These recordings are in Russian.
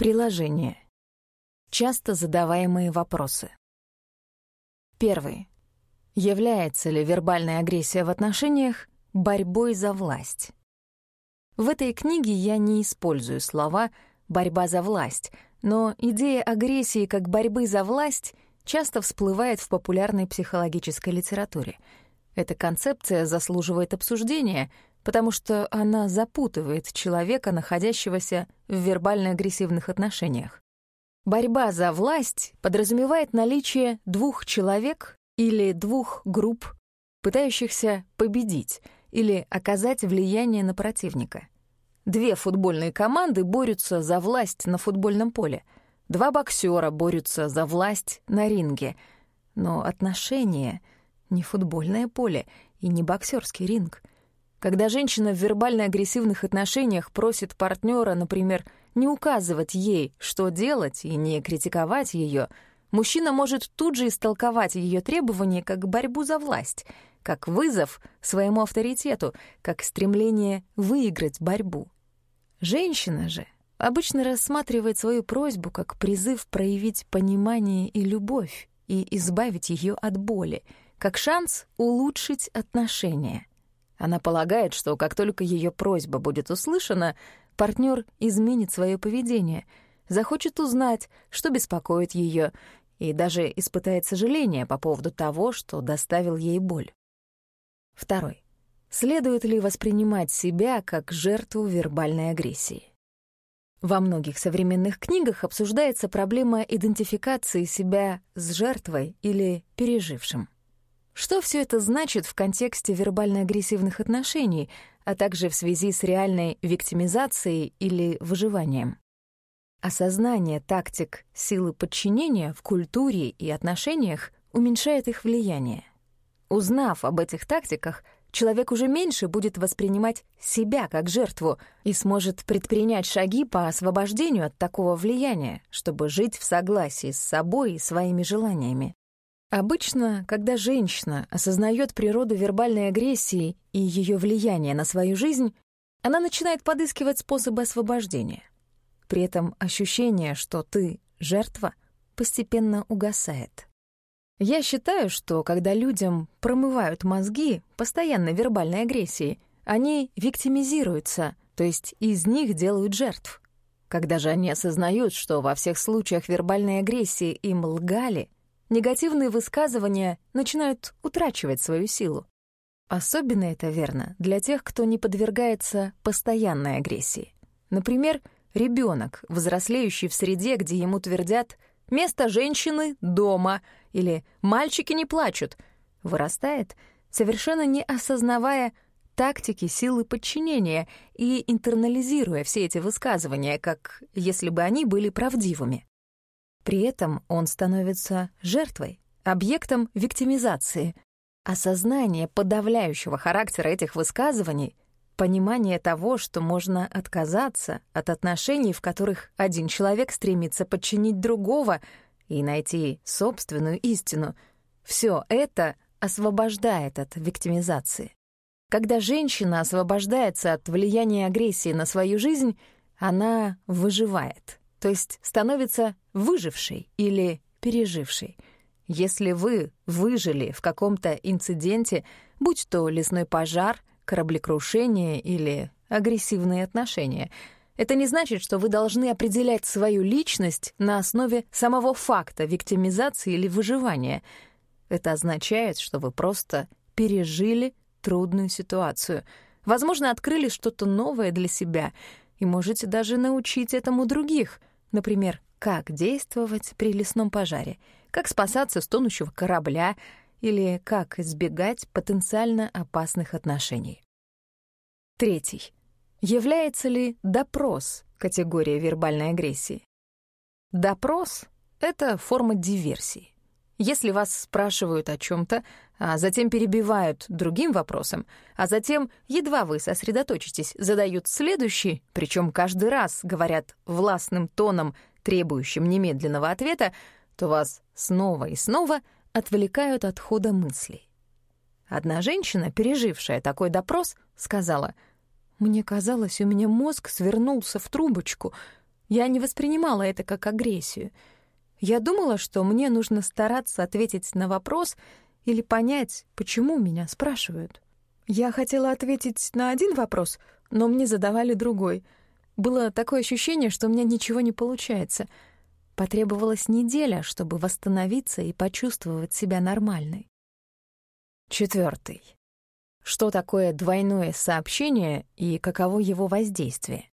Приложение. Часто задаваемые вопросы. Первый. Является ли вербальная агрессия в отношениях борьбой за власть? В этой книге я не использую слова «борьба за власть», но идея агрессии как борьбы за власть часто всплывает в популярной психологической литературе. Эта концепция заслуживает обсуждения, потому что она запутывает человека, находящегося в вербально-агрессивных отношениях. Борьба за власть подразумевает наличие двух человек или двух групп, пытающихся победить или оказать влияние на противника. Две футбольные команды борются за власть на футбольном поле. Два боксера борются за власть на ринге. Но отношения — не футбольное поле и не боксерский ринг. Когда женщина в вербально-агрессивных отношениях просит партнера, например, не указывать ей, что делать, и не критиковать ее, мужчина может тут же истолковать ее требования как борьбу за власть, как вызов своему авторитету, как стремление выиграть борьбу. Женщина же обычно рассматривает свою просьбу как призыв проявить понимание и любовь и избавить ее от боли, как шанс улучшить отношения. Она полагает, что как только ее просьба будет услышана, партнер изменит свое поведение, захочет узнать, что беспокоит ее, и даже испытает сожаление по поводу того, что доставил ей боль. Второй. Следует ли воспринимать себя как жертву вербальной агрессии? Во многих современных книгах обсуждается проблема идентификации себя с жертвой или пережившим. Что все это значит в контексте вербально-агрессивных отношений, а также в связи с реальной виктимизацией или выживанием? Осознание тактик силы подчинения в культуре и отношениях уменьшает их влияние. Узнав об этих тактиках, человек уже меньше будет воспринимать себя как жертву и сможет предпринять шаги по освобождению от такого влияния, чтобы жить в согласии с собой и своими желаниями. Обычно, когда женщина осознает природу вербальной агрессии и ее влияние на свою жизнь, она начинает подыскивать способы освобождения. При этом ощущение, что ты — жертва, постепенно угасает. Я считаю, что когда людям промывают мозги постоянной вербальной агрессией, они виктимизируются, то есть из них делают жертв. Когда же они осознают, что во всех случаях вербальной агрессии им лгали — негативные высказывания начинают утрачивать свою силу. Особенно это верно для тех, кто не подвергается постоянной агрессии. Например, ребенок, взрослеющий в среде, где ему твердят «место женщины — дома» или «мальчики не плачут», вырастает, совершенно не осознавая тактики силы подчинения и интернализируя все эти высказывания, как если бы они были правдивыми. При этом он становится жертвой, объектом виктимизации. Осознание подавляющего характера этих высказываний, понимание того, что можно отказаться от отношений, в которых один человек стремится подчинить другого и найти собственную истину, все это освобождает от виктимизации. Когда женщина освобождается от влияния агрессии на свою жизнь, она выживает то есть становится выжившей или пережившей. Если вы выжили в каком-то инциденте, будь то лесной пожар, кораблекрушение или агрессивные отношения, это не значит, что вы должны определять свою личность на основе самого факта виктимизации или выживания. Это означает, что вы просто пережили трудную ситуацию, возможно, открыли что-то новое для себя и можете даже научить этому других — Например, как действовать при лесном пожаре, как спасаться с тонущего корабля или как избегать потенциально опасных отношений. Третий. Является ли допрос категорией вербальной агрессии? Допрос — это форма диверсии. Если вас спрашивают о чем то а затем перебивают другим вопросом, а затем, едва вы сосредоточитесь, задают следующий, причем каждый раз говорят властным тоном, требующим немедленного ответа, то вас снова и снова отвлекают от хода мыслей. Одна женщина, пережившая такой допрос, сказала, «Мне казалось, у меня мозг свернулся в трубочку. Я не воспринимала это как агрессию. Я думала, что мне нужно стараться ответить на вопрос или понять, почему меня спрашивают. Я хотела ответить на один вопрос, но мне задавали другой. Было такое ощущение, что у меня ничего не получается. Потребовалась неделя, чтобы восстановиться и почувствовать себя нормальной. Четвертый. Что такое двойное сообщение и каково его воздействие?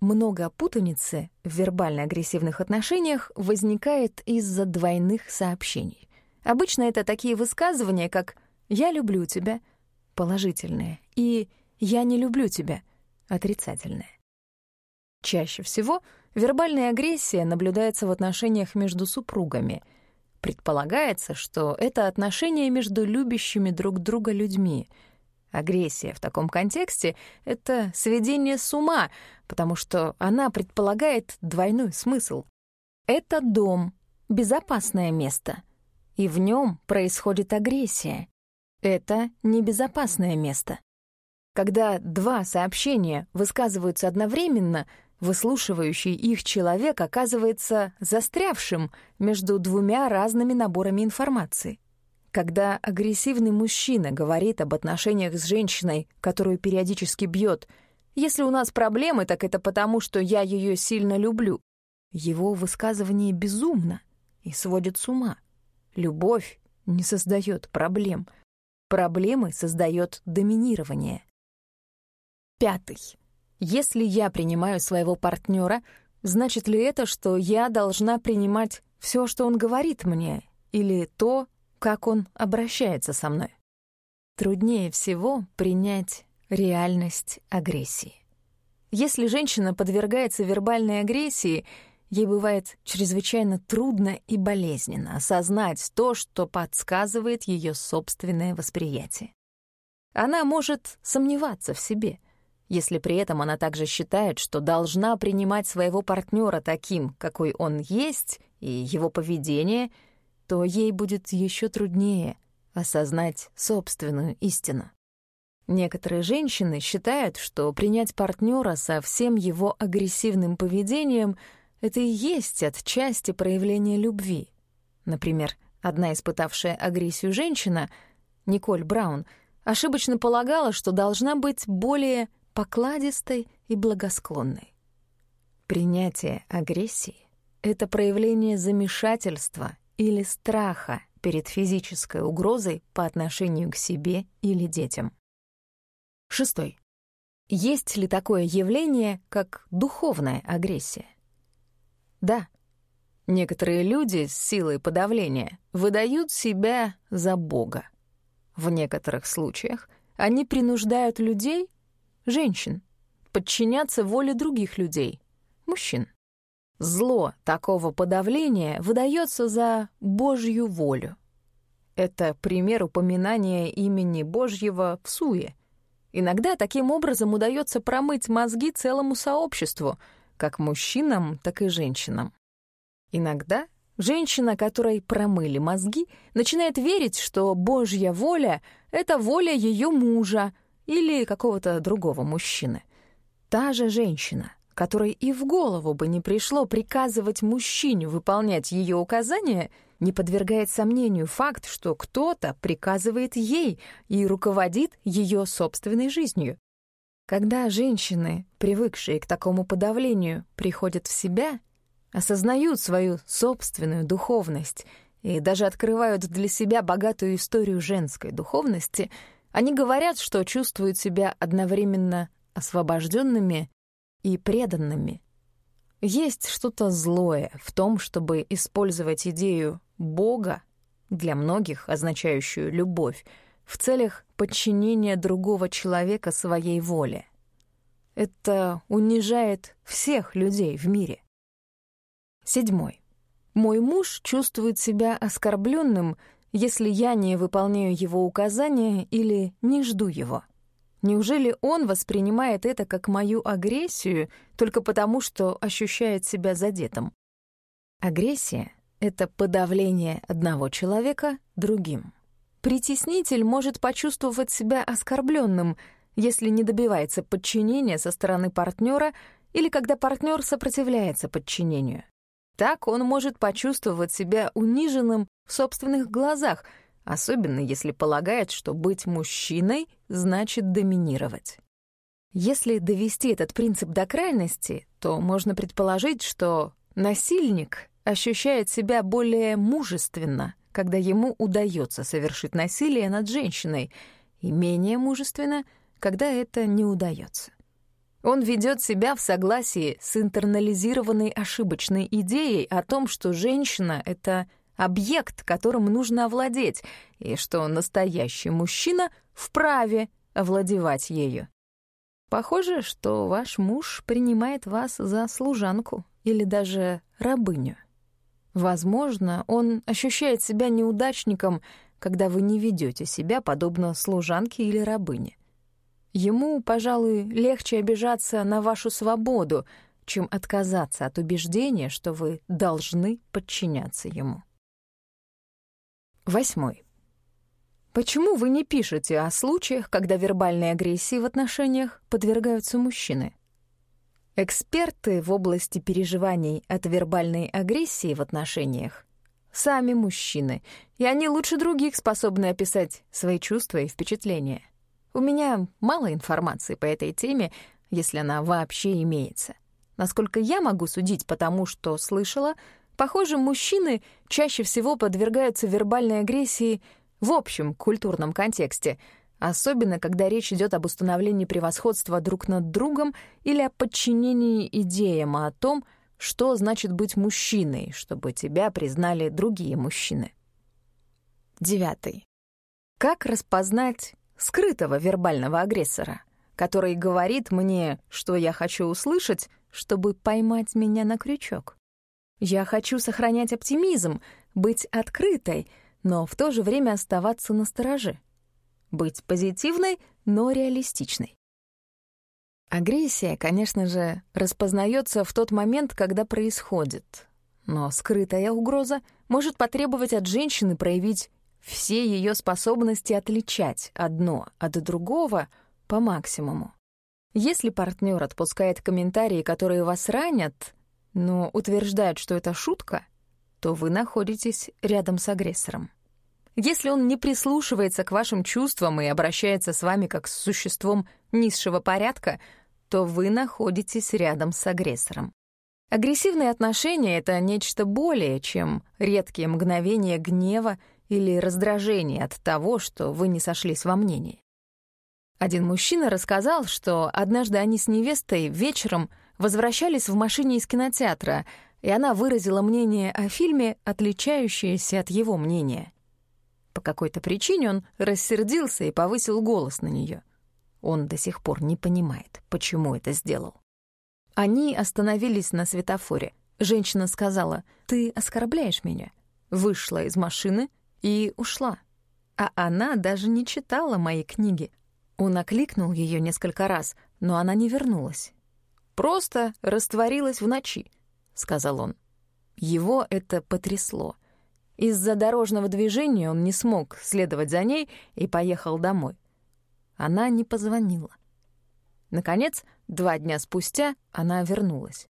Много путаницы в вербально-агрессивных отношениях возникает из-за двойных сообщений. Обычно это такие высказывания, как «я люблю тебя», положительное, и «я не люблю тебя», отрицательное. Чаще всего вербальная агрессия наблюдается в отношениях между супругами — Предполагается, что это отношения между любящими друг друга людьми. Агрессия в таком контексте — это сведение с ума, потому что она предполагает двойной смысл. Это дом, безопасное место, и в нем происходит агрессия. Это небезопасное место. Когда два сообщения высказываются одновременно — Выслушивающий их человек оказывается застрявшим между двумя разными наборами информации. Когда агрессивный мужчина говорит об отношениях с женщиной, которую периодически бьет, «Если у нас проблемы, так это потому, что я ее сильно люблю», его высказывание безумно и сводит с ума. Любовь не создает проблем. Проблемы создает доминирование. Пятый. Если я принимаю своего партнера, значит ли это, что я должна принимать все, что он говорит мне, или то, как он обращается со мной? Труднее всего принять реальность агрессии. Если женщина подвергается вербальной агрессии, ей бывает чрезвычайно трудно и болезненно осознать то, что подсказывает ее собственное восприятие. Она может сомневаться в себе — если при этом она также считает, что должна принимать своего партнера таким, какой он есть, и его поведение, то ей будет еще труднее осознать собственную истину. Некоторые женщины считают, что принять партнера со всем его агрессивным поведением — это и есть отчасти проявление любви. Например, одна испытавшая агрессию женщина, Николь Браун, ошибочно полагала, что должна быть более покладистой и благосклонной. Принятие агрессии — это проявление замешательства или страха перед физической угрозой по отношению к себе или детям. Шестой. Есть ли такое явление, как духовная агрессия? Да. Некоторые люди с силой подавления выдают себя за Бога. В некоторых случаях они принуждают людей женщин, подчиняться воле других людей, мужчин. Зло такого подавления выдается за Божью волю. Это пример упоминания имени Божьего в суе. Иногда таким образом удается промыть мозги целому сообществу, как мужчинам, так и женщинам. Иногда женщина, которой промыли мозги, начинает верить, что Божья воля — это воля ее мужа — или какого-то другого мужчины. Та же женщина, которой и в голову бы не пришло приказывать мужчине выполнять ее указания, не подвергает сомнению факт, что кто-то приказывает ей и руководит ее собственной жизнью. Когда женщины, привыкшие к такому подавлению, приходят в себя, осознают свою собственную духовность и даже открывают для себя богатую историю женской духовности — они говорят, что чувствуют себя одновременно освобожденными и преданными. Есть что-то злое в том, чтобы использовать идею Бога, для многих означающую любовь, в целях подчинения другого человека своей воле. Это унижает всех людей в мире. Седьмой. Мой муж чувствует себя оскорбленным если я не выполняю его указания или не жду его? Неужели он воспринимает это как мою агрессию только потому, что ощущает себя задетым? Агрессия — это подавление одного человека другим. Притеснитель может почувствовать себя оскорбленным, если не добивается подчинения со стороны партнера или когда партнер сопротивляется подчинению. Так он может почувствовать себя униженным в собственных глазах, особенно если полагает, что быть мужчиной значит доминировать. Если довести этот принцип до крайности, то можно предположить, что насильник ощущает себя более мужественно, когда ему удается совершить насилие над женщиной, и менее мужественно, когда это не удается. Он ведет себя в согласии с интернализированной ошибочной идеей о том, что женщина — это объект, которым нужно овладеть, и что настоящий мужчина вправе овладевать ею. Похоже, что ваш муж принимает вас за служанку или даже рабыню. Возможно, он ощущает себя неудачником, когда вы не ведете себя подобно служанке или рабыне. Ему, пожалуй, легче обижаться на вашу свободу, чем отказаться от убеждения, что вы должны подчиняться ему. Восьмой. Почему вы не пишете о случаях, когда вербальной агрессии в отношениях подвергаются мужчины? Эксперты в области переживаний от вербальной агрессии в отношениях сами мужчины, и они лучше других способны описать свои чувства и впечатления. У меня мало информации по этой теме, если она вообще имеется. Насколько я могу судить по тому, что слышала, похоже, мужчины чаще всего подвергаются вербальной агрессии в общем культурном контексте, особенно когда речь идет об установлении превосходства друг над другом или о подчинении идеям о том, что значит быть мужчиной, чтобы тебя признали другие мужчины. Девятый. Как распознать скрытого вербального агрессора, который говорит мне, что я хочу услышать, чтобы поймать меня на крючок. Я хочу сохранять оптимизм, быть открытой, но в то же время оставаться на стороже. Быть позитивной, но реалистичной. Агрессия, конечно же, распознается в тот момент, когда происходит. Но скрытая угроза может потребовать от женщины проявить все ее способности отличать одно от другого по максимуму. Если партнер отпускает комментарии, которые вас ранят, но утверждает, что это шутка, то вы находитесь рядом с агрессором. Если он не прислушивается к вашим чувствам и обращается с вами как с существом низшего порядка, то вы находитесь рядом с агрессором. Агрессивные отношения — это нечто более, чем редкие мгновения гнева или раздражение от того, что вы не сошлись во мнении. Один мужчина рассказал, что однажды они с невестой вечером возвращались в машине из кинотеатра, и она выразила мнение о фильме, отличающееся от его мнения. По какой-то причине он рассердился и повысил голос на нее. Он до сих пор не понимает, почему это сделал. Они остановились на светофоре. Женщина сказала, «Ты оскорбляешь меня». Вышла из машины и ушла. А она даже не читала мои книги. Он окликнул ее несколько раз, но она не вернулась. «Просто растворилась в ночи», — сказал он. Его это потрясло. Из-за дорожного движения он не смог следовать за ней и поехал домой. Она не позвонила. Наконец, два дня спустя она вернулась.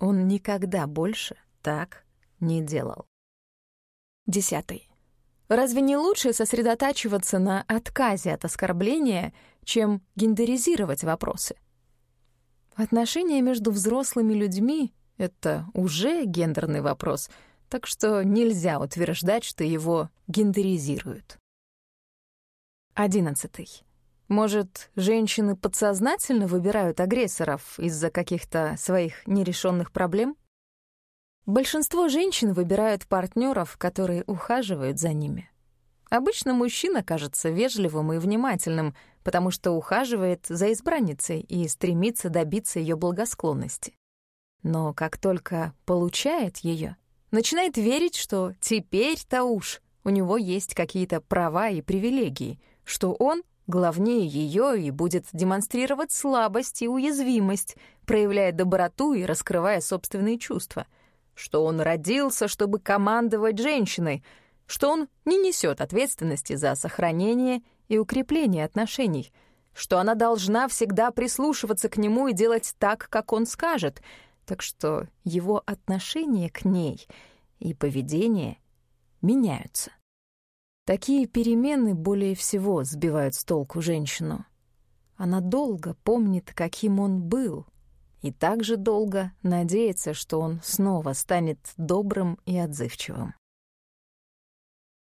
Он никогда больше так не делал. Десятый. Разве не лучше сосредотачиваться на отказе от оскорбления, чем гендеризировать вопросы? Отношения между взрослыми людьми — это уже гендерный вопрос, так что нельзя утверждать, что его гендеризируют. Одиннадцатый. Может, женщины подсознательно выбирают агрессоров из-за каких-то своих нерешенных проблем? Большинство женщин выбирают партнеров, которые ухаживают за ними. Обычно мужчина кажется вежливым и внимательным, потому что ухаживает за избранницей и стремится добиться ее благосклонности. Но как только получает ее, начинает верить, что теперь-то уж у него есть какие-то права и привилегии, что он главнее ее и будет демонстрировать слабость и уязвимость, проявляя доброту и раскрывая собственные чувства — что он родился, чтобы командовать женщиной, что он не несет ответственности за сохранение и укрепление отношений, что она должна всегда прислушиваться к нему и делать так, как он скажет, так что его отношение к ней и поведение меняются. Такие перемены более всего сбивают с толку женщину. Она долго помнит, каким он был, и также долго надеется, что он снова станет добрым и отзывчивым.